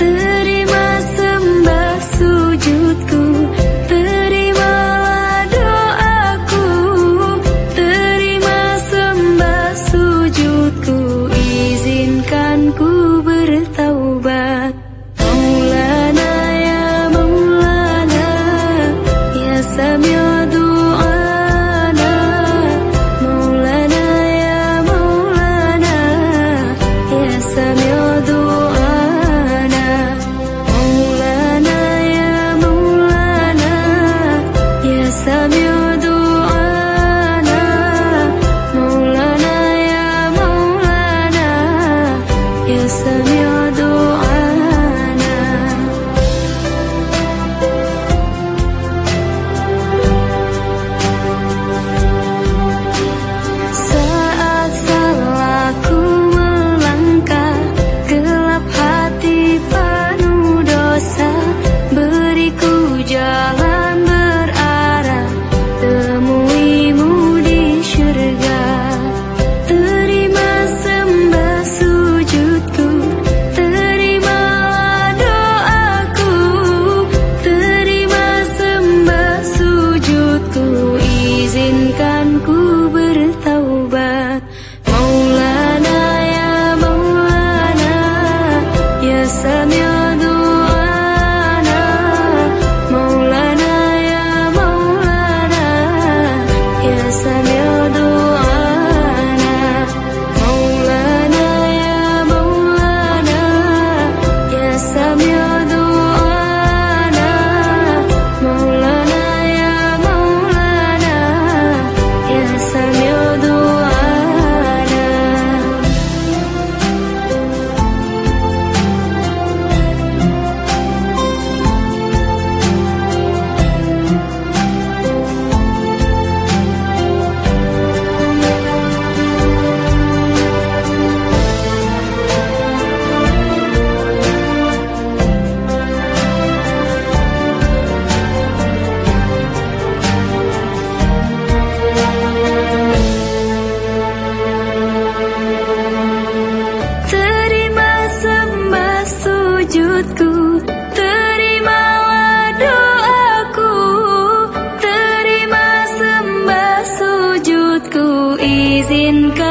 the يستمع دعاء Mungkinkah